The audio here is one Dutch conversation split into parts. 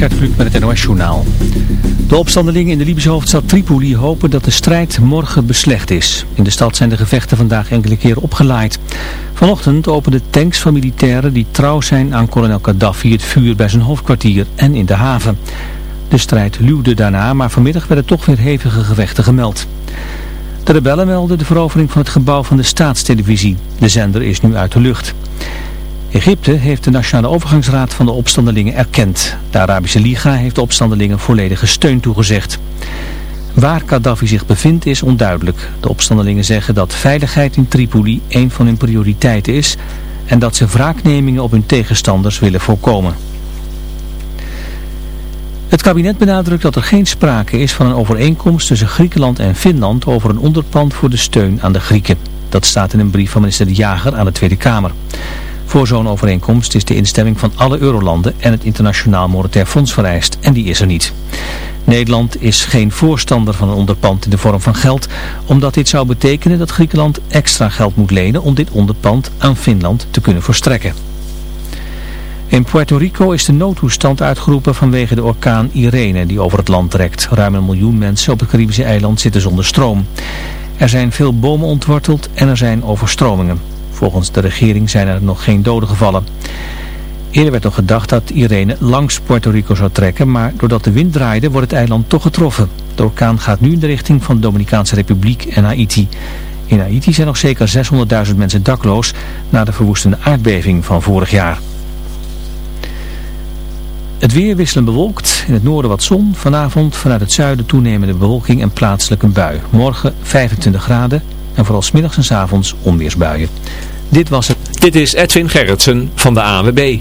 Gert met het NOS Journaal. De opstandelingen in de Libische hoofdstad Tripoli hopen dat de strijd morgen beslecht is. In de stad zijn de gevechten vandaag enkele keer opgelaaid. Vanochtend openden tanks van militairen die trouw zijn aan kolonel Gaddafi het vuur bij zijn hoofdkwartier en in de haven. De strijd luwde daarna, maar vanmiddag werden toch weer hevige gevechten gemeld. De rebellen melden de verovering van het gebouw van de staatstelevisie. De zender is nu uit de lucht. Egypte heeft de Nationale Overgangsraad van de opstandelingen erkend. De Arabische Liga heeft de opstandelingen volledige steun toegezegd. Waar Gaddafi zich bevindt is onduidelijk. De opstandelingen zeggen dat veiligheid in Tripoli een van hun prioriteiten is en dat ze wraaknemingen op hun tegenstanders willen voorkomen. Het kabinet benadrukt dat er geen sprake is van een overeenkomst tussen Griekenland en Finland over een onderpand voor de steun aan de Grieken. Dat staat in een brief van minister De Jager aan de Tweede Kamer. Voor zo'n overeenkomst is de instemming van alle eurolanden en het Internationaal Monetair Fonds vereist en die is er niet. Nederland is geen voorstander van een onderpand in de vorm van geld, omdat dit zou betekenen dat Griekenland extra geld moet lenen om dit onderpand aan Finland te kunnen verstrekken. In Puerto Rico is de noodtoestand uitgeroepen vanwege de orkaan Irene die over het land trekt. Ruim een miljoen mensen op het Caribische eiland zitten zonder stroom. Er zijn veel bomen ontworteld en er zijn overstromingen. Volgens de regering zijn er nog geen doden gevallen. Eerder werd nog gedacht dat Irene langs Puerto Rico zou trekken, maar doordat de wind draaide wordt het eiland toch getroffen. De orkaan gaat nu in de richting van de Dominicaanse Republiek en Haiti. In Haiti zijn nog zeker 600.000 mensen dakloos na de verwoestende aardbeving van vorig jaar. Het weer wisselen bewolkt, in het noorden wat zon, vanavond vanuit het zuiden toenemende bewolking en plaatselijk een bui. Morgen 25 graden en vooral smiddags en s avonds onweersbuien. Dit was het. Dit is Edwin Gerritsen van de AWB.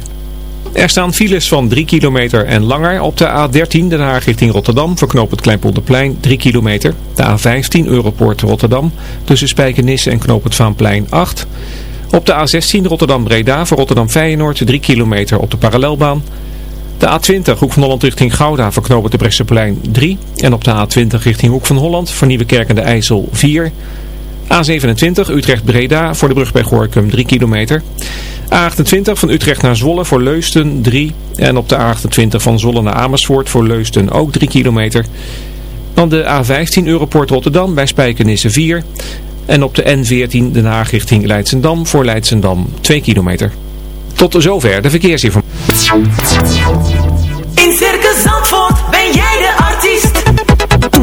Er staan files van 3 kilometer en langer op de A13 Den Haag richting Rotterdam. Verknoop het Kleinpolderplein 3 kilometer. De A15 Europoort Rotterdam tussen Spijkenisse en Knoop het Vaanplein 8. Op de A16 Rotterdam Breda voor Rotterdam Feyenoord 3 kilometer op de parallelbaan. De A20 Hoek van Holland richting Gouda verknopen de Bresseplein 3. En op de A20 richting Hoek van Holland voor Nieuwekerk en de IJssel 4. A27 Utrecht-Breda voor de brug bij Gorkum 3 kilometer. A28 van Utrecht naar Zwolle voor Leusten 3. En op de A28 van Zwolle naar Amersfoort voor Leusten ook 3 kilometer. Dan de A15 Europort Rotterdam bij Spijkenisse 4. En op de N14 Den Haag richting Leidsendam voor Leidsendam 2 kilometer. Tot zover de verkeersinformatie.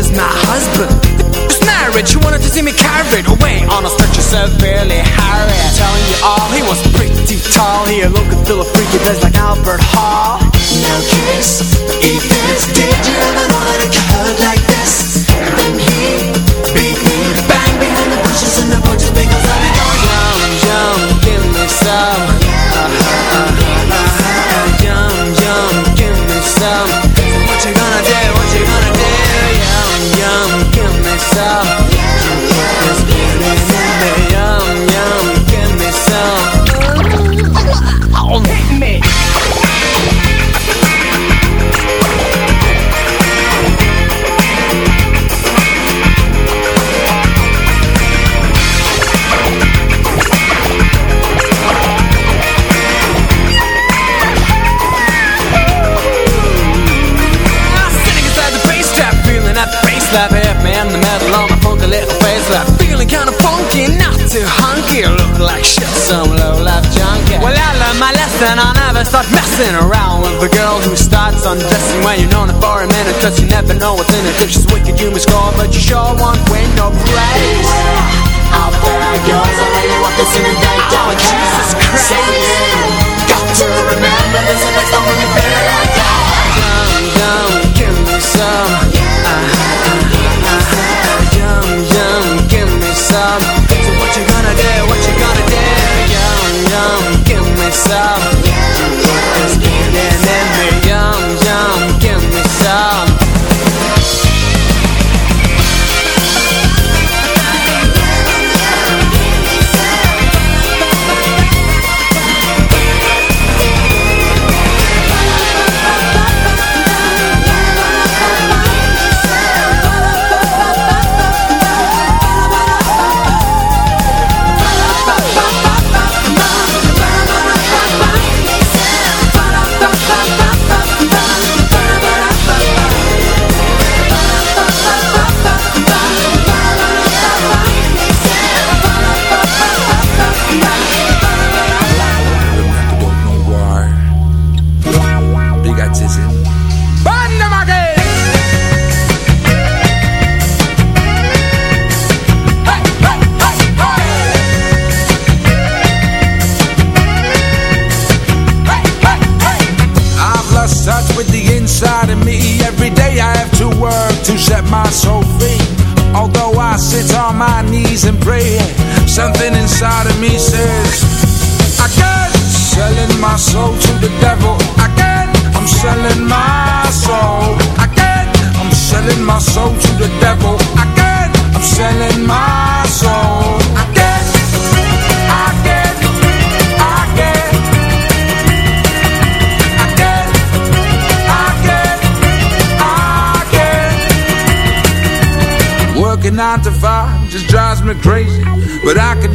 is my husband. Who's married, she wanted to see me carried away. On a stretcher severely harried. Telling you all, he was pretty tall. He looked and feel a freaky place like Albert Hall. Now kiss, even did you ever And I never start messing around with a girl who starts undressing when you're known her for a minute Cause you never know what's in it. If she's wicked you must call but you sure won't win no place. Oh Jesus Christ. Got to remember Yum, yum, give me some. Uh-huh, uh-huh, uh-huh. Yum, yum, give me some.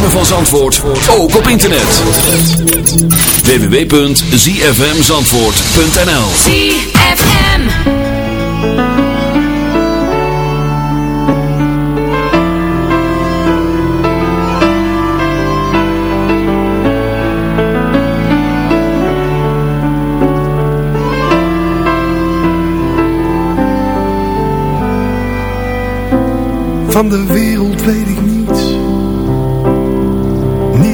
ritme van Zandvoort ook op internet. www.zfmzandvoort.nl ZFM. Van de wereld weet ik niets.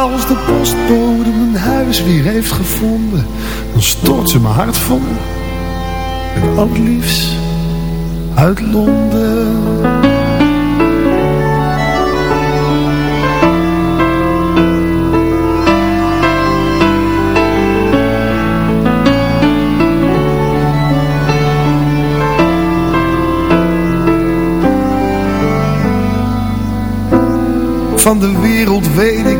Als de postbode mijn huis weer heeft gevonden, dan stort ze mijn hart vol. Met al liefst uit Londen. Van de wereld weet ik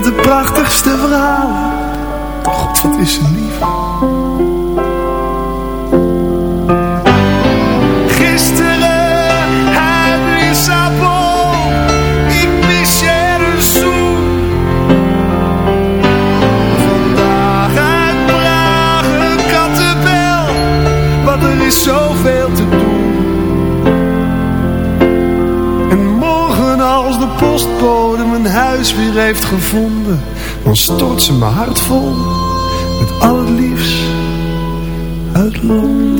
De prachtigste verhalen. God, wat is ze lief. Mijn huis weer heeft gevonden, dan stort ze mijn hart vol met al het liefst uit Londen.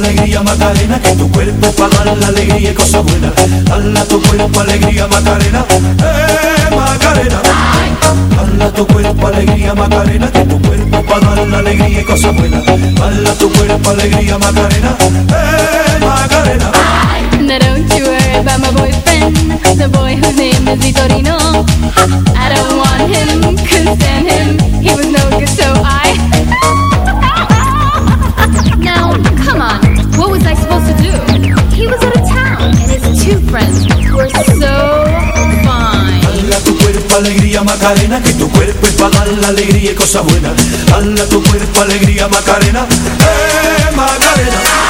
Alegría Macarena, que tu cuerpo para dar la alegría y buenas. Dala tu cuerpo alegría Macarena, eh Macarena. Dala tu cuerpo alegría Macarena, que tu cuerpo para dar la alegría y buenas. Dala tu cuerpo alegría Macarena, eh Macarena. Now don't you worry about my boyfriend The boy whose name is Vitorino And alegría Macarena, que tu cuerpo es para dar la alegría y cosas buenas. Dala tu cuerpo alegría Macarena, eh Macarena.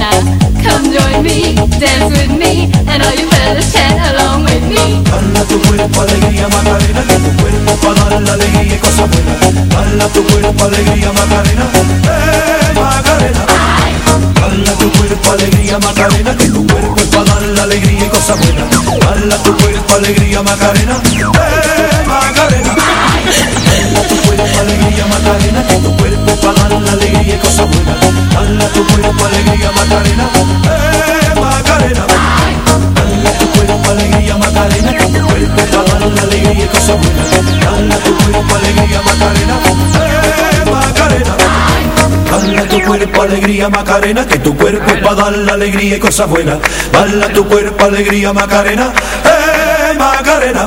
Come join me, dance with me And all you fellas chant along with me Dala tu cuerpo alegría Macarena, que tu cuerpo para dar la alegría y cosas buenas. Dala tu cuerpo alegría Macarena, eh Macarena. Dala tu cuerpo alegría Macarena, que tu cuerpo para dar la alegría y cosas buenas. Dala tu cuerpo alegría Macarena, eh. cuerpo Macarena, Macarena. Tu cuerpo alegría Macarena, Macarena, tu cuerpo alegría Macarena, que tu cuerpo va a dar la alegría y cosas buenas. Bala tu cuerpo alegría Macarena, eh Macarena.